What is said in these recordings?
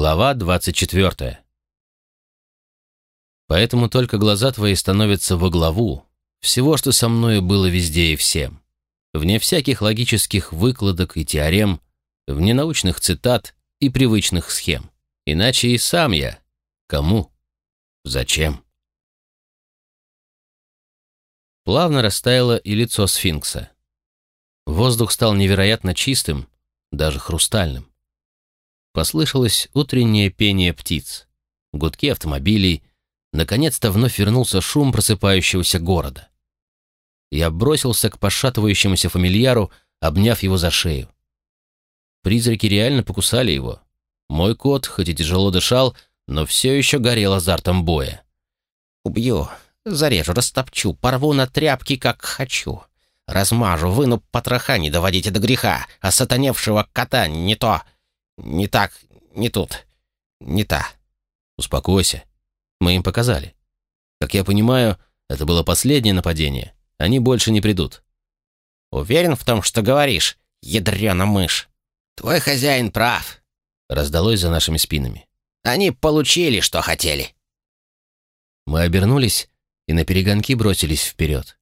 Глава 24. Поэтому только глаза твои становятся во главу всего, что со мною было везде и всем, вне всяких логических выкладок и теорем, вне научных цитат и привычных схем. Иначе и сам я. Кому? Зачем? Плавно растаяло и лицо сфинкса. Воздух стал невероятно чистым, даже хрустальным. Послышалось утреннее пение птиц, гудки автомобилей, наконец-то вновь вернулся шум просыпающегося города. Я бросился к пошатывающемуся фамильяру, обняв его за шею. Призраки реально покусали его. Мой кот, хоть и тяжело дышал, но все еще горел азартом боя. «Убью, зарежу, растопчу, порву на тряпки, как хочу. Размажу, выну потроха, не доводите до греха, а сатаневшего кота не то, не так, не тут, не та». «Успокойся. Мы им показали. Как я понимаю, это было последнее нападение. Они больше не придут». «Уверен в том, что говоришь, ядрена мышь?» «Твой хозяин прав», — раздалось за нашими спинами. «Они получили, что хотели». Мы обернулись и на перегонки бросились вперед.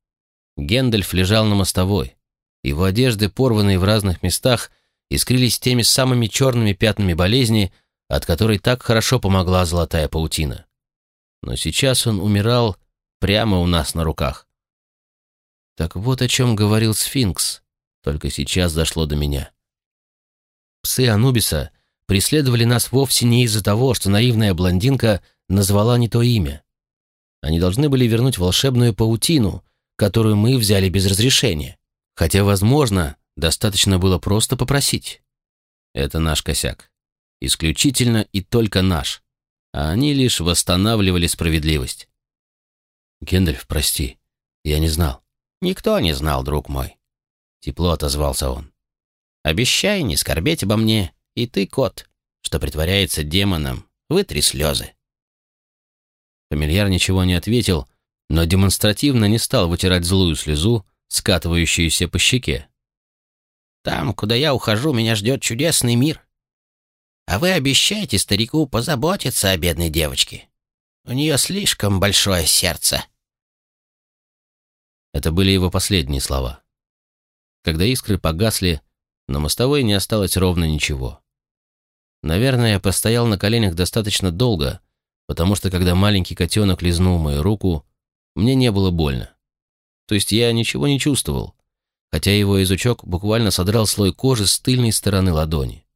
Гендальф лежал на мостовой. Его одежды, порванные в разных местах, искрились теми самыми черными пятнами болезни, от которой так хорошо помогла золотая паутина. Но сейчас он умирал прямо у нас на руках. Так вот о чем говорил сфинкс, только сейчас дошло до меня. Псы Анубиса преследовали нас вовсе не из-за того, что наивная блондинка назвала не то имя. Они должны были вернуть волшебную паутину, которую мы взяли без разрешения. Хотя, возможно, достаточно было просто попросить. Это наш косяк. Исключительно и только наш. А они лишь восстанавливали справедливость. Гендальф, прости, я не знал. Никто не знал, друг мой. Тепло отозвался он. Обещай не скорбеть обо мне, и ты, кот, что притворяется демоном, вытри слезы. Фамильяр ничего не ответил, но демонстративно не стал вытирать злую слезу, скатывающуюся по щеке. «Там, куда я ухожу, меня ждет чудесный мир. А вы обещаете старику позаботиться о бедной девочке. У нее слишком большое сердце». Это были его последние слова. Когда искры погасли, на мостовой не осталось ровно ничего. Наверное, я постоял на коленях достаточно долго, потому что когда маленький котенок лизнул мою руку, мне не было больно. То есть я ничего не чувствовал, хотя его язычок буквально содрал слой кожи с тыльной стороны ладони.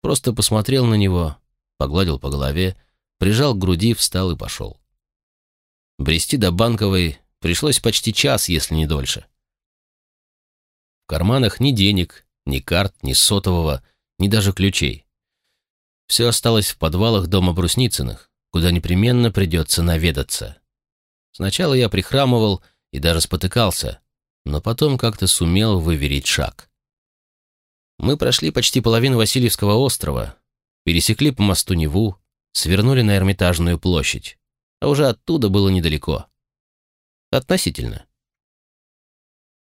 Просто посмотрел на него, погладил по голове, прижал к груди, встал и пошел. Брести до Банковой пришлось почти час, если не дольше. В карманах ни денег, ни карт, ни сотового, ни даже ключей. Все осталось в подвалах дома Брусницыных, куда непременно придется наведаться. Сначала я прихрамывал и даже спотыкался, но потом как-то сумел выверить шаг. Мы прошли почти половину Васильевского острова, пересекли по мосту Неву, свернули на Эрмитажную площадь, а уже оттуда было недалеко. Относительно.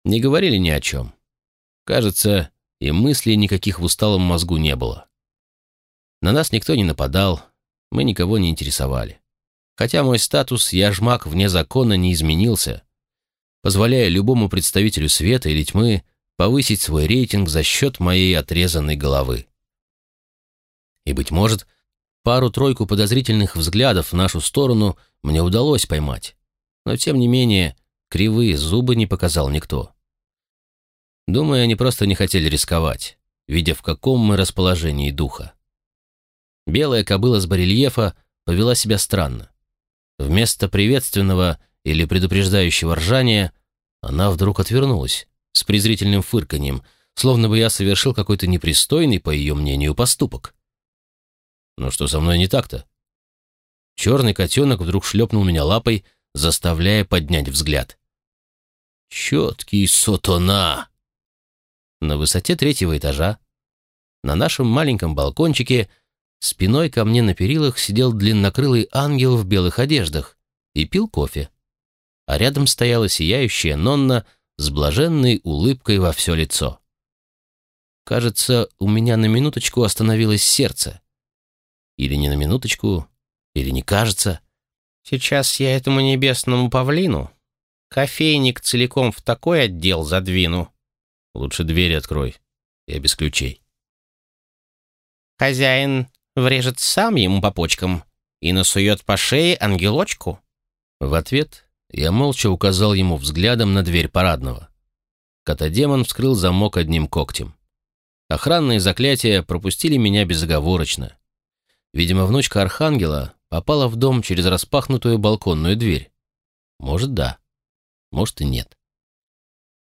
Не говорили ни о чем. Кажется, и мыслей никаких в усталом мозгу не было. На нас никто не нападал, мы никого не интересовали. Хотя мой статус яжмак вне закона не изменился, позволяя любому представителю света или тьмы повысить свой рейтинг за счет моей отрезанной головы. И, быть может, пару-тройку подозрительных взглядов в нашу сторону мне удалось поймать, но, тем не менее, кривые зубы не показал никто. Думаю, они просто не хотели рисковать, видя, в каком мы расположении духа. Белая кобыла с барельефа повела себя странно. Вместо приветственного или предупреждающего ржания она вдруг отвернулась с презрительным фырканьем, словно бы я совершил какой-то непристойный, по ее мнению, поступок. Но что со мной не так-то? Черный котенок вдруг шлепнул меня лапой, заставляя поднять взгляд. «Четкий сотона!» На высоте третьего этажа, на нашем маленьком балкончике, спиной ко мне на перилах сидел длиннокрылый ангел в белых одеждах и пил кофе. А рядом стояла сияющая Нонна с блаженной улыбкой во все лицо. Кажется, у меня на минуточку остановилось сердце. Или не на минуточку, или не кажется. Сейчас я этому небесному павлину кофейник целиком в такой отдел задвину. Лучше двери открой. Я без ключей. Хозяин врежет сам ему по почкам и насует по шее ангелочку. В ответ я молча указал ему взглядом на дверь парадного. Котодемон вскрыл замок одним когтем. Охранные заклятия пропустили меня безоговорочно. Видимо, внучка Архангела попала в дом через распахнутую балконную дверь. Может, да. Может, и нет.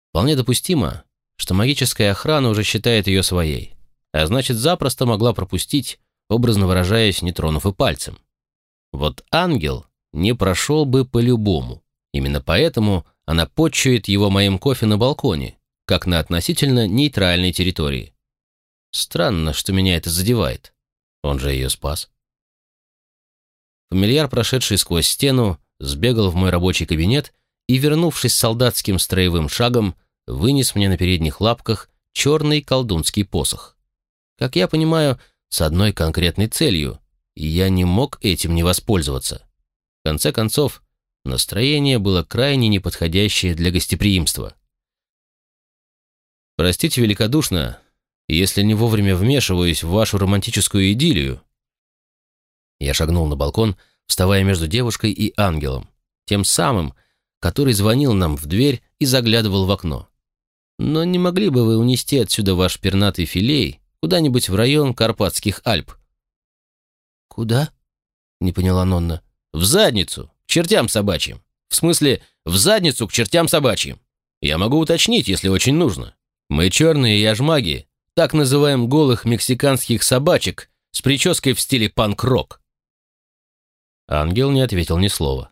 Вполне допустимо, что магическая охрана уже считает ее своей, а значит, запросто могла пропустить, образно выражаясь, не тронув и пальцем. Вот ангел не прошел бы по-любому. Именно поэтому она почует его моим кофе на балконе, как на относительно нейтральной территории. Странно, что меня это задевает. Он же ее спас. Фамильяр, прошедший сквозь стену, сбегал в мой рабочий кабинет и, вернувшись солдатским строевым шагом, вынес мне на передних лапках черный колдунский посох. Как я понимаю, с одной конкретной целью, и я не мог этим не воспользоваться. В конце концов, настроение было крайне неподходящее для гостеприимства. Простите великодушно, если не вовремя вмешиваюсь в вашу романтическую идиллию. Я шагнул на балкон, вставая между девушкой и ангелом, тем самым, который звонил нам в дверь и заглядывал в окно. Но не могли бы вы унести отсюда ваш пернатый филей куда-нибудь в район Карпатских Альп? Куда? Не поняла Нонна. В задницу, чертям собачьим. В смысле, в задницу к чертям собачьим. Я могу уточнить, если очень нужно. Мы черные яжмаги так называем голых мексиканских собачек с прической в стиле панк-рок. Ангел не ответил ни слова.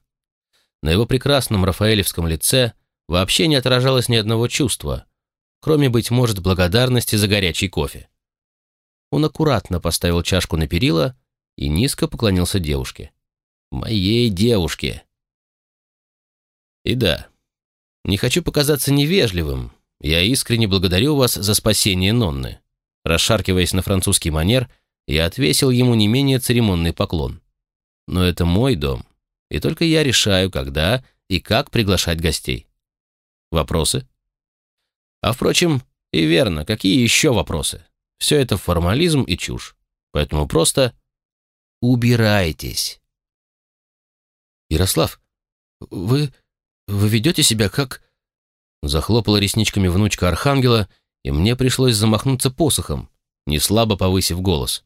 На его прекрасном рафаэлевском лице вообще не отражалось ни одного чувства, кроме, быть может, благодарности за горячий кофе. Он аккуратно поставил чашку на перила и низко поклонился девушке. «Моей девушке!» И да, не хочу показаться невежливым, я искренне благодарю вас за спасение Нонны. Расшаркиваясь на французский манер, я отвесил ему не менее церемонный поклон. Но это мой дом, и только я решаю, когда и как приглашать гостей. Вопросы? А впрочем, и верно, какие еще вопросы? Все это формализм и чушь. Поэтому просто убирайтесь. Ярослав, вы... вы ведете себя как... Захлопала ресничками внучка Архангела, и мне пришлось замахнуться посохом, не слабо повысив голос.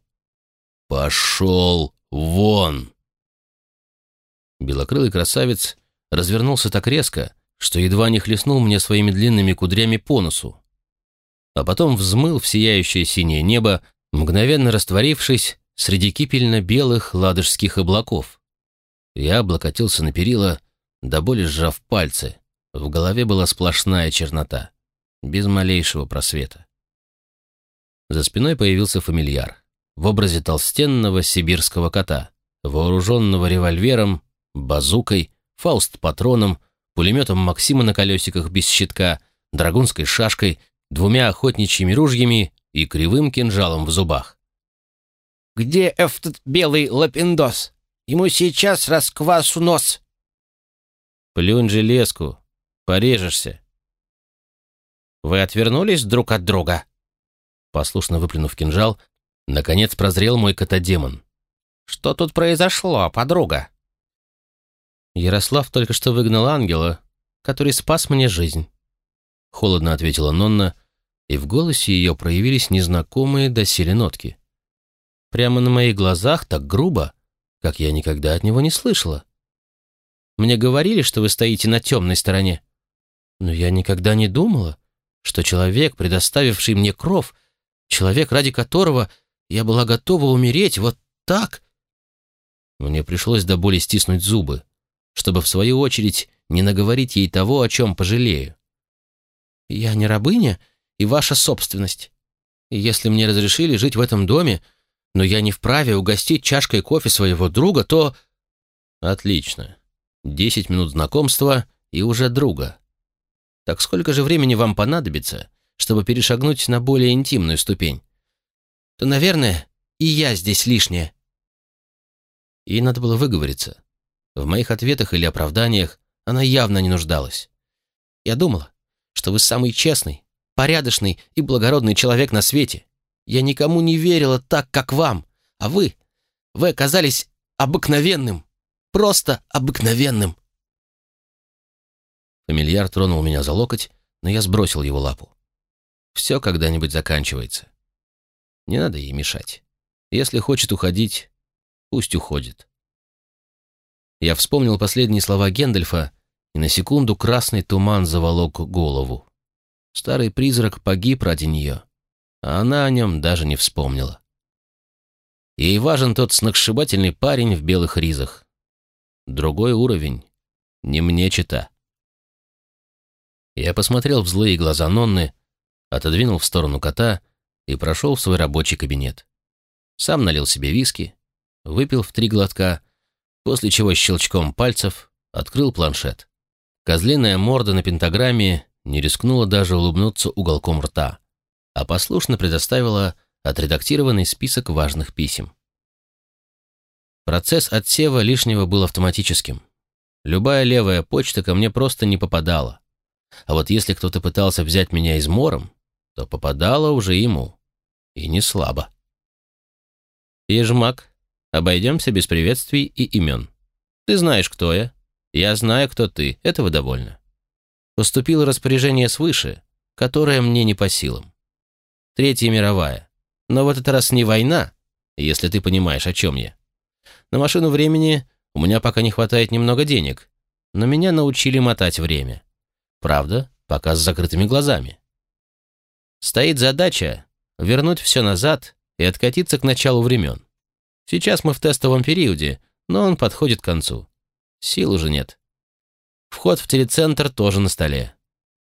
«Пошел вон!» Белокрылый красавец развернулся так резко, что едва не хлестнул мне своими длинными кудрями по носу, а потом взмыл в сияющее синее небо, мгновенно растворившись среди кипельно-белых ладожских облаков. Я облокотился на перила, до боли сжав пальцы, в голове была сплошная чернота, без малейшего просвета. За спиной появился фамильяр в образе толстенного сибирского кота, вооруженного револьвером, базукой, фауст-патроном, пулеметом Максима на колесиках без щитка, драгунской шашкой, двумя охотничьими ружьями и кривым кинжалом в зубах. «Где этот белый лапиндос? Ему сейчас расквасу нос!» «Плюнь железку, Порежешься. Вы отвернулись друг от друга? Послушно выплюнув кинжал, наконец прозрел мой котодемон. Что тут произошло, подруга? Ярослав только что выгнал ангела, который спас мне жизнь. Холодно ответила Нонна, и в голосе ее проявились незнакомые доселе нотки. Прямо на моих глазах так грубо, как я никогда от него не слышала. Мне говорили, что вы стоите на темной стороне. Но я никогда не думала, что человек, предоставивший мне кров, человек, ради которого я была готова умереть вот так... Мне пришлось до боли стиснуть зубы, чтобы, в свою очередь, не наговорить ей того, о чем пожалею. Я не рабыня и ваша собственность. И если мне разрешили жить в этом доме, но я не вправе угостить чашкой кофе своего друга, то... Отлично. Десять минут знакомства и уже друга. Так сколько же времени вам понадобится, чтобы перешагнуть на более интимную ступень? То, наверное, и я здесь лишняя. Ей надо было выговориться. В моих ответах или оправданиях она явно не нуждалась. Я думала, что вы самый честный, порядочный и благородный человек на свете. Я никому не верила так, как вам, а вы, вы оказались обыкновенным, просто обыкновенным. Фамильяр тронул меня за локоть, но я сбросил его лапу. Все когда-нибудь заканчивается. Не надо ей мешать. Если хочет уходить, пусть уходит. Я вспомнил последние слова Гендальфа, и на секунду красный туман заволок голову. Старый призрак погиб ради нее, она о нем даже не вспомнила. Ей важен тот сногсшибательный парень в белых ризах. Другой уровень. Не мне чита. Я посмотрел в злые глаза Нонны, отодвинул в сторону кота и прошел в свой рабочий кабинет. Сам налил себе виски, выпил в три глотка, после чего щелчком пальцев открыл планшет. Козлиная морда на пентаграмме не рискнула даже улыбнуться уголком рта, а послушно предоставила отредактированный список важных писем. Процесс отсева лишнего был автоматическим. Любая левая почта ко мне просто не попадала. А вот если кто-то пытался взять меня измором, то попадало уже ему. И не слабо. Ежмак, обойдемся без приветствий и имен. Ты знаешь, кто я. Я знаю, кто ты. Этого довольно. Поступило распоряжение свыше, которое мне не по силам. Третья мировая. Но в этот раз не война, если ты понимаешь, о чем я. На машину времени у меня пока не хватает немного денег, но меня научили мотать время. Правда, пока с закрытыми глазами. Стоит задача вернуть все назад и откатиться к началу времен. Сейчас мы в тестовом периоде, но он подходит к концу. Сил уже нет. Вход в телецентр тоже на столе.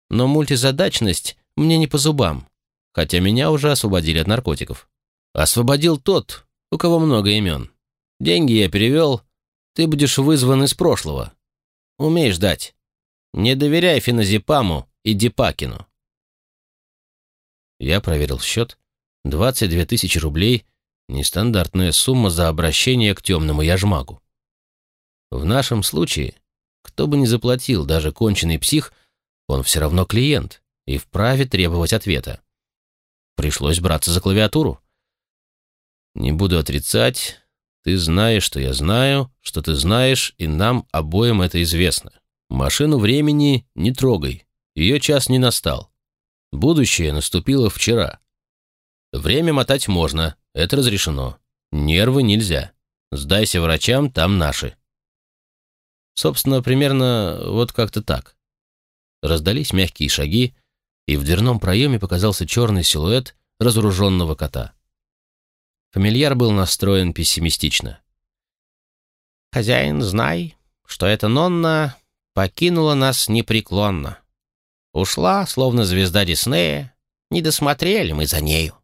Но мультизадачность мне не по зубам, хотя меня уже освободили от наркотиков. Освободил тот, у кого много имен. Деньги я перевел, ты будешь вызван из прошлого. Умеешь дать. Не доверяй Феназепаму и Дипакину. Я проверил счет. 22 тысячи рублей — нестандартная сумма за обращение к темному яжмагу. В нашем случае, кто бы ни заплатил, даже конченый псих, он все равно клиент и вправе требовать ответа. Пришлось браться за клавиатуру. Не буду отрицать, ты знаешь, что я знаю, что ты знаешь, и нам обоим это известно. Машину времени не трогай, ее час не настал. Будущее наступило вчера. Время мотать можно, это разрешено. Нервы нельзя. Сдайся врачам, там наши. Собственно, примерно вот как-то так. Раздались мягкие шаги, и в дверном проеме показался черный силуэт разоруженного кота. Фамильяр был настроен пессимистично. «Хозяин, знай, что это Нонна покинула нас непреклонно. Ушла, словно звезда Диснея, не досмотрели мы за нею.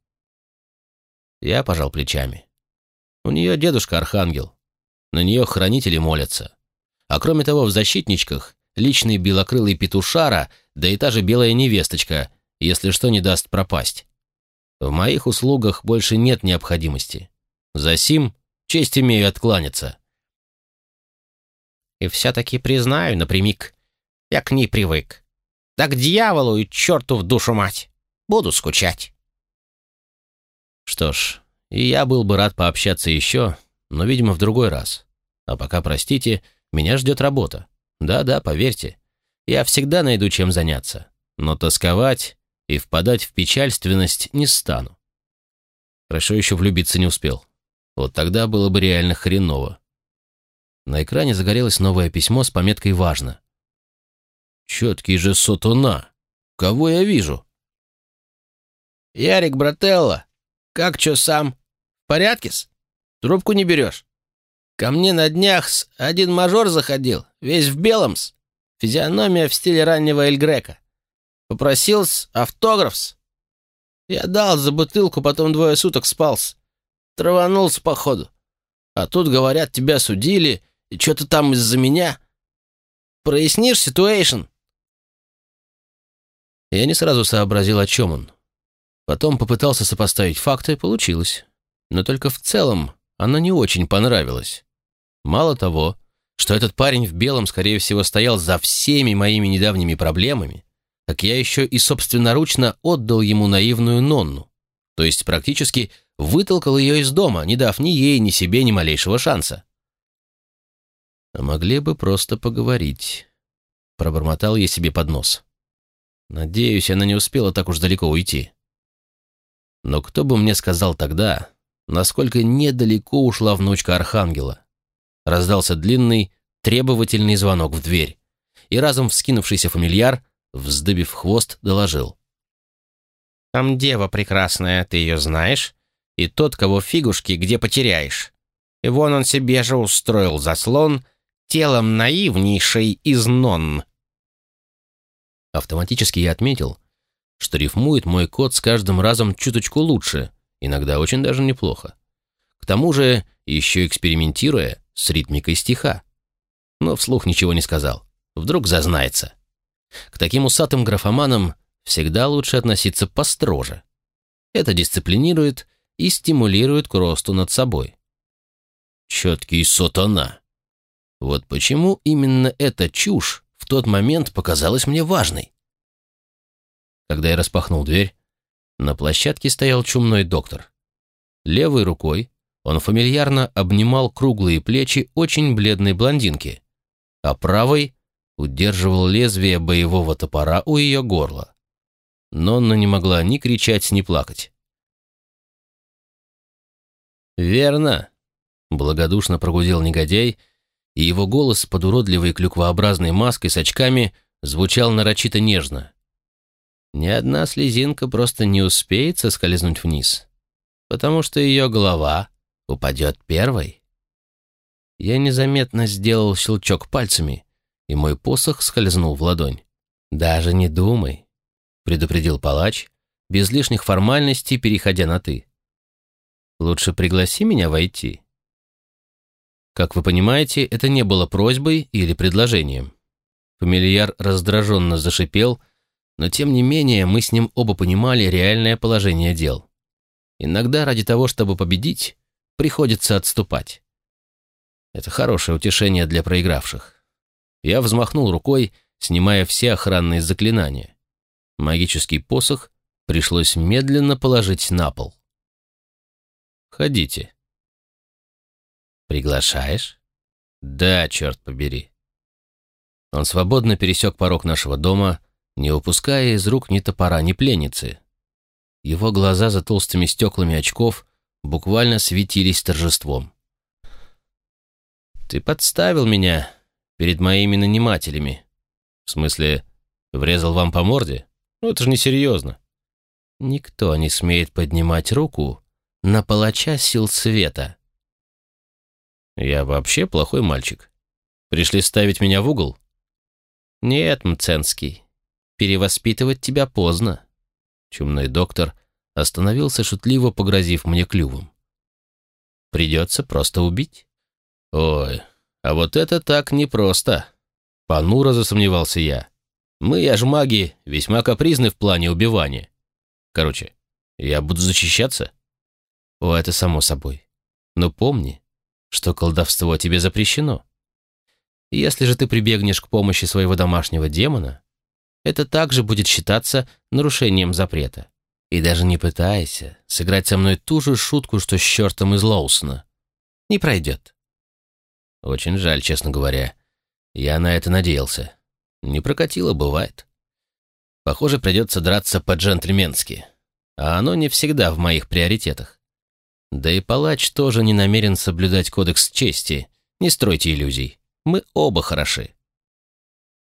Я пожал плечами. У нее дедушка Архангел. На нее хранители молятся. А кроме того, в защитничках личный белокрылый петушара, да и та же белая невесточка, если что не даст пропасть. В моих услугах больше нет необходимости. За сим честь имею откланяться. И все-таки признаю напрямик, я к ней привык. Да к дьяволу и черту в душу мать. Буду скучать. Что ж, и я был бы рад пообщаться еще, но, видимо, в другой раз. А пока, простите, меня ждет работа. Да-да, поверьте, я всегда найду чем заняться. Но тосковать и впадать в печальственность не стану. Хорошо еще влюбиться не успел. Вот тогда было бы реально хреново. На экране загорелось новое письмо с пометкой «Важно». «Четкий же сотуна! Кого я вижу?» «Ярик, брателло, как чё сам? В порядке-с? Трубку не берешь? Ко мне на днях с один мажор заходил, весь в белом-с. Физиономия в стиле раннего Эль Грека. Попросил-с автограф-с. Я дал за бутылку, потом двое суток спал-с. Траванулся, походу. А тут, говорят, тебя судили, и что-то там из-за меня. Прояснишь ситуэйшн?» Я не сразу сообразил, о чем он. Потом попытался сопоставить факты, получилось. Но только в целом оно не очень понравилось. Мало того, что этот парень в белом, скорее всего, стоял за всеми моими недавними проблемами, так я еще и собственноручно отдал ему наивную Нонну, то есть практически вытолкал ее из дома, не дав ни ей, ни себе ни малейшего шанса. Могли бы просто поговорить. Пробормотал я себе под нос. Надеюсь, она не успела так уж далеко уйти. Но кто бы мне сказал тогда, насколько недалеко ушла внучка Архангела? Раздался длинный, требовательный звонок в дверь, и разом вскинувшийся фамильяр, вздыбив хвост, доложил. «Там дева прекрасная, ты ее знаешь? И тот, кого фигушки, где потеряешь. И вон он себе же устроил заслон телом наивнейшей из нон». Автоматически я отметил, что рифмует мой кот с каждым разом чуточку лучше, иногда очень даже неплохо. К тому же, еще экспериментируя с ритмикой стиха. Но вслух ничего не сказал. Вдруг зазнается. К таким усатым графоманам всегда лучше относиться построже. Это дисциплинирует и стимулирует к росту над собой. Четкий сатана. Вот почему именно эта чушь в тот момент показалась мне важной. Когда я распахнул дверь, на площадке стоял чумной доктор. Левой рукой он фамильярно обнимал круглые плечи очень бледной блондинки, а правой удерживал лезвие боевого топора у ее горла. Нонна не могла ни кричать, ни плакать. «Верно», — благодушно прогудел негодяй, и его голос под уродливой клюквообразной маской с очками звучал нарочито нежно. Ни одна слезинка просто не успеет соскользнуть вниз, потому что ее голова упадет первой. Я незаметно сделал щелчок пальцами, и мой посох скользнул в ладонь. «Даже не думай», — предупредил палач, без лишних формальностей переходя на «ты». «Лучше пригласи меня войти». Как вы понимаете, это не было просьбой или предложением. Фамильяр раздраженно зашипел, но тем не менее мы с ним оба понимали реальное положение дел. Иногда ради того, чтобы победить, приходится отступать. Это хорошее утешение для проигравших. Я взмахнул рукой, снимая все охранные заклинания. Магический посох пришлось медленно положить на пол. «Ходите», «Приглашаешь?» «Да, черт побери». Он свободно пересек порог нашего дома, не упуская из рук ни топора, ни пленницы. Его глаза за толстыми стеклами очков буквально светились торжеством. «Ты подставил меня перед моими нанимателями. В смысле, врезал вам по морде? Ну, это же несерьезно. Никто не смеет поднимать руку на палача сил света». Я вообще плохой мальчик. Пришли ставить меня в угол? Нет, Мценский, перевоспитывать тебя поздно. Чумной доктор остановился шутливо, погрозив мне клювом. Придется просто убить. Ой, а вот это так непросто. Понуро засомневался я. Мы, я ж маги, весьма капризны в плане убивания. Короче, я буду защищаться? О, это само собой. Но помни, что колдовство тебе запрещено. Если же ты прибегнешь к помощи своего домашнего демона, это также будет считаться нарушением запрета. И даже не пытайся сыграть со мной ту же шутку, что с чертом из Лоусона. Не пройдет. Очень жаль, честно говоря. Я на это надеялся. Не прокатило, бывает. Похоже, придется драться по-джентльменски. А оно не всегда в моих приоритетах. Да и палач тоже не намерен соблюдать кодекс чести. Не стройте иллюзий. Мы оба хороши.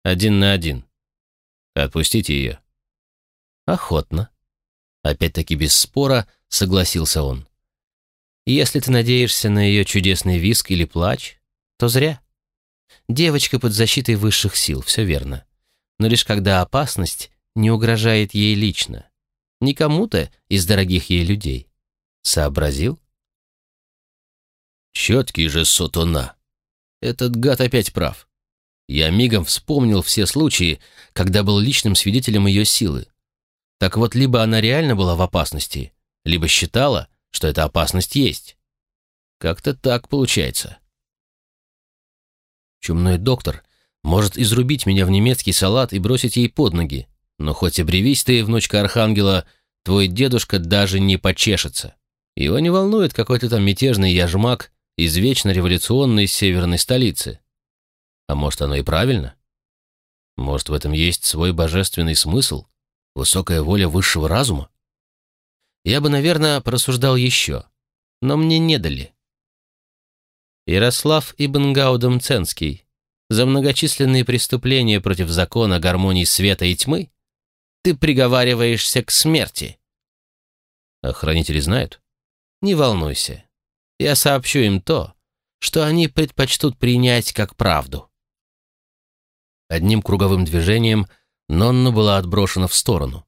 Один на один. Отпустите ее. Охотно. Опять-таки без спора согласился он. Если ты надеешься на ее чудесный виск или плач, то зря. Девочка под защитой высших сил, все верно. Но лишь когда опасность не угрожает ей лично. Не кому-то из дорогих ей людей. Сообразил? Четкий же сотона. Этот гад опять прав. Я мигом вспомнил все случаи, когда был личным свидетелем ее силы. Так вот, либо она реально была в опасности, либо считала, что эта опасность есть. Как-то так получается. Чумной доктор может изрубить меня в немецкий салат и бросить ей под ноги, но хоть и бревись ты, внучка Архангела, твой дедушка даже не почешется. Его не волнует какой-то там мятежный яжмак из вечно революционной северной столицы. А может, оно и правильно? Может, в этом есть свой божественный смысл, высокая воля высшего разума? Я бы, наверное, просуждал еще, но мне не дали. Ярослав Ибн Гаудам Ценский, за многочисленные преступления против закона гармонии света и тьмы ты приговариваешься к смерти. Охранители знают? Не волнуйся. Я сообщу им то, что они предпочтут принять как правду. Одним круговым движением Нонна была отброшена в сторону,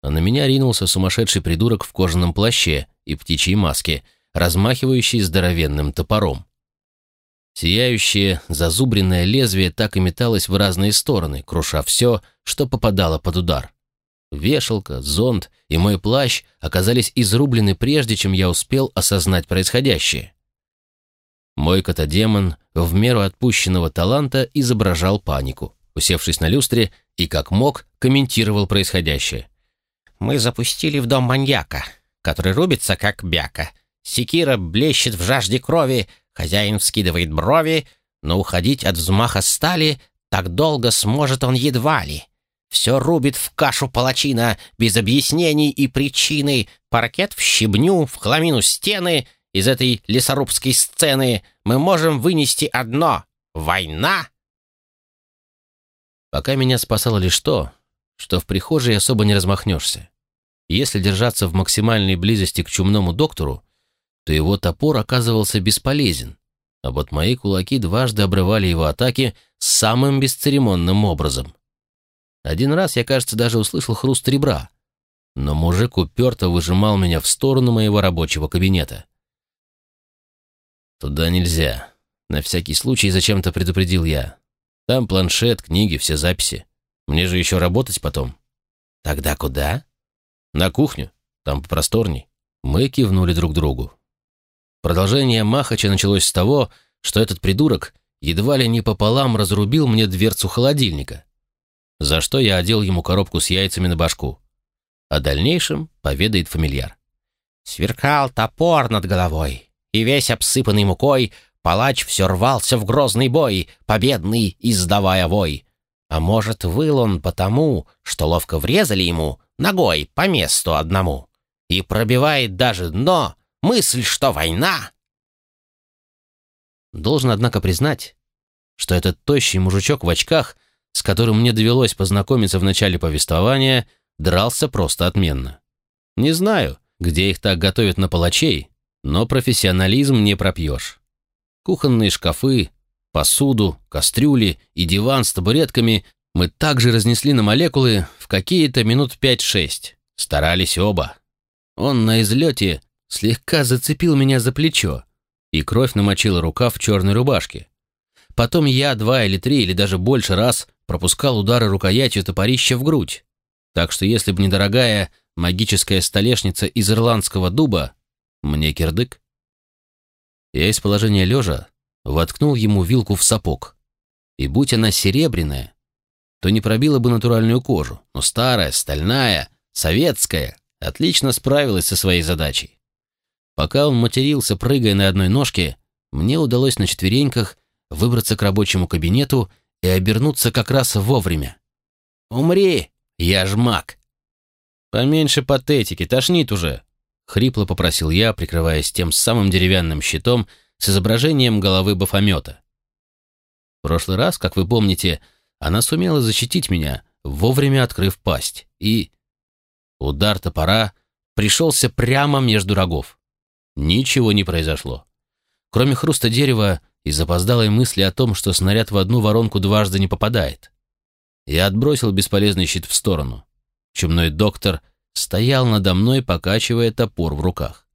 а на меня ринулся сумасшедший придурок в кожаном плаще и птичьей маске, размахивающий здоровенным топором. Сияющее, зазубренное лезвие так и металось в разные стороны, круша все, что попадало под удар. Вешалка, зонт и мой плащ оказались изрублены прежде, чем я успел осознать происходящее. Мой котодемон в меру отпущенного таланта изображал панику, усевшись на люстре и, как мог, комментировал происходящее. «Мы запустили в дом маньяка, который рубится, как бяка. Секира блещет в жажде крови, Хозяин вскидывает брови, но уходить от взмаха стали так долго сможет он едва ли. Все рубит в кашу палачина, без объяснений и причины, паркет в щебню, в хламину стены. Из этой лесорубской сцены мы можем вынести одно — война. Пока меня спасало лишь то, что в прихожей особо не размахнешься. Если держаться в максимальной близости к чумному доктору, то его топор оказывался бесполезен, а вот мои кулаки дважды обрывали его атаки самым бесцеремонным образом. Один раз я, кажется, даже услышал хруст ребра, но мужик уперто выжимал меня в сторону моего рабочего кабинета. «Туда нельзя. На всякий случай зачем-то предупредил я. Там планшет, книги, все записи. Мне же еще работать потом». «Тогда куда?» «На кухню. Там попросторней». Мы кивнули друг другу. Продолжение Махача началось с того, что этот придурок едва ли не пополам разрубил мне дверцу холодильника, за что я одел ему коробку с яйцами на башку. О дальнейшем поведает фамильяр. Сверкал топор над головой, и весь обсыпанный мукой палач все рвался в грозный бой, победный, издавая вой. А может, выл он потому, что ловко врезали ему ногой по месту одному. И пробивает даже дно, Мысль, что война...» Должен, однако, признать, что этот тощий мужичок в очках, с которым мне довелось познакомиться в начале повествования, дрался просто отменно. Не знаю, где их так готовят на палачей, но профессионализм не пропьешь. Кухонные шкафы, посуду, кастрюли и диван с табуретками мы также разнесли на молекулы в какие-то минут пять-шесть. Старались оба. Он на излете слегка зацепил меня за плечо, и кровь намочила рукав в черной рубашке. Потом я два или три или даже больше раз пропускал удары рукоятью топорища в грудь. Так что если бы не дорогая магическая столешница из ирландского дуба, мне кирдык. Я из положения лежа воткнул ему вилку в сапог. И будь она серебряная, то не пробила бы натуральную кожу, но старая, стальная, советская, отлично справилась со своей задачей. Пока он матерился, прыгая на одной ножке, мне удалось на четвереньках выбраться к рабочему кабинету и обернуться как раз вовремя. «Умри, я ж маг!» «Поменьше патетики, тошнит уже!» — хрипло попросил я, прикрываясь тем самым деревянным щитом с изображением головы бафомета. В прошлый раз, как вы помните, она сумела защитить меня, вовремя открыв пасть, и... Удар топора пришелся прямо между рогов. Ничего не произошло. Кроме хруста дерева и запоздалой мысли о том, что снаряд в одну воронку дважды не попадает. Я отбросил бесполезный щит в сторону. Чумной доктор стоял надо мной, покачивая топор в руках.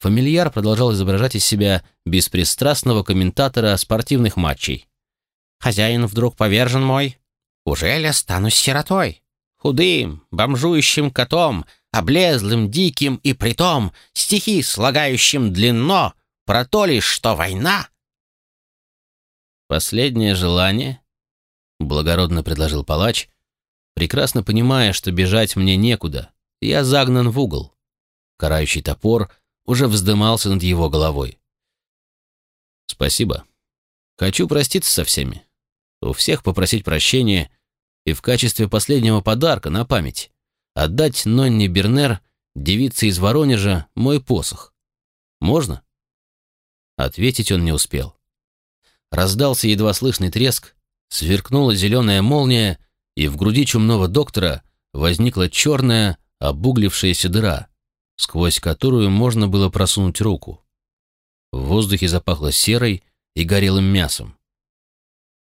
Фамильяр продолжал изображать из себя беспристрастного комментатора спортивных матчей. «Хозяин вдруг повержен мой? Уже я останусь сиротой? Худым, бомжующим котом, облезлым, диким и притом стихи, слагающим длинно, про то лишь, что война. «Последнее желание?» — благородно предложил палач, прекрасно понимая, что бежать мне некуда. Я загнан в угол. Карающий топор уже вздымался над его головой. «Спасибо. Хочу проститься со всеми. У всех попросить прощения и в качестве последнего подарка на память отдать Нонне Бернер, девице из Воронежа, мой посох. Можно?» Ответить он не успел. Раздался едва слышный треск, сверкнула зеленая молния, и в груди чумного доктора возникла черная, обуглившаяся дыра, сквозь которую можно было просунуть руку. В воздухе запахло серой и горелым мясом.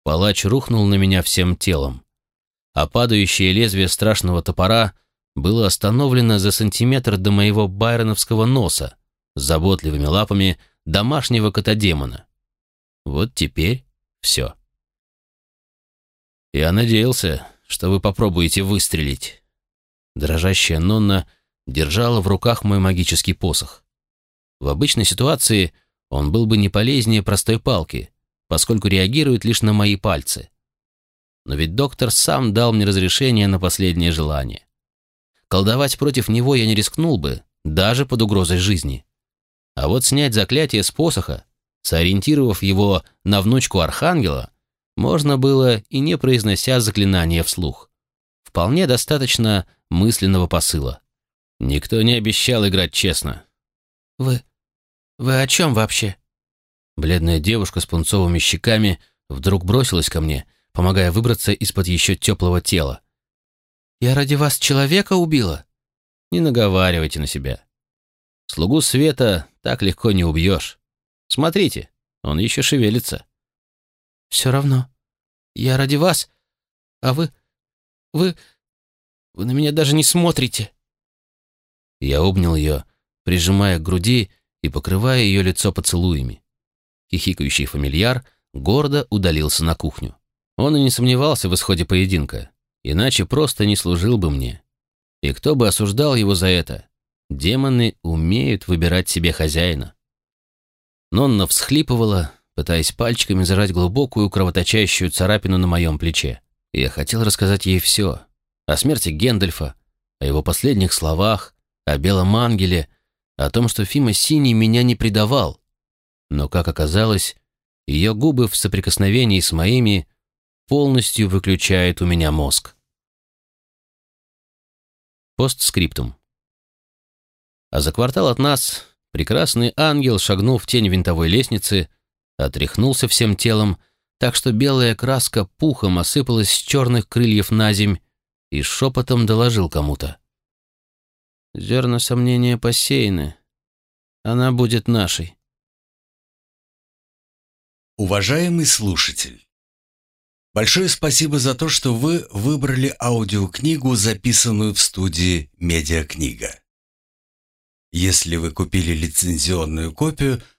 Палач рухнул на меня всем телом, а падающее лезвие страшного топора было остановлено за сантиметр до моего байроновского носа заботливыми лапами домашнего кота-демона. Вот теперь все. Я надеялся, что вы попробуете выстрелить. Дрожащая Нонна держала в руках мой магический посох. В обычной ситуации он был бы не полезнее простой палки, поскольку реагирует лишь на мои пальцы. Но ведь доктор сам дал мне разрешение на последнее желание. Колдовать против него я не рискнул бы, даже под угрозой жизни. А вот снять заклятие с посоха, сориентировав его на внучку Архангела, можно было и не произнося заклинание вслух. Вполне достаточно мысленного посыла. Никто не обещал играть честно. «Вы... вы о чем вообще?» Бледная девушка с пунцовыми щеками вдруг бросилась ко мне, помогая выбраться из-под еще теплого тела. «Я ради вас человека убила?» «Не наговаривайте на себя. Слугу света так легко не убьешь. Смотрите, он еще шевелится. Все равно. Я ради вас, а вы... вы... вы на меня даже не смотрите. Я обнял ее, прижимая к груди и покрывая ее лицо поцелуями. Хихикающий фамильяр гордо удалился на кухню. Он и не сомневался в исходе поединка, иначе просто не служил бы мне. И кто бы осуждал его за это? Демоны умеют выбирать себе хозяина. Нонна всхлипывала, пытаясь пальчиками зажать глубокую кровоточащую царапину на моем плече. Я хотел рассказать ей все. О смерти Гендальфа, о его последних словах, о белом ангеле, о том, что Фима Синий меня не предавал. Но, как оказалось, ее губы в соприкосновении с моими полностью выключают у меня мозг. Постскриптум. А за квартал от нас прекрасный ангел шагнул в тень винтовой лестницы, отряхнулся всем телом, так что белая краска пухом осыпалась с черных крыльев на земь и шепотом доложил кому-то. «Зерна сомнения посеяны. Она будет нашей». Уважаемый слушатель, большое спасибо за то, что вы выбрали аудиокнигу, записанную в студии «Медиакнига». Если вы купили лицензионную копию,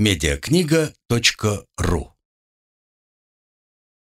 медиакнига.ру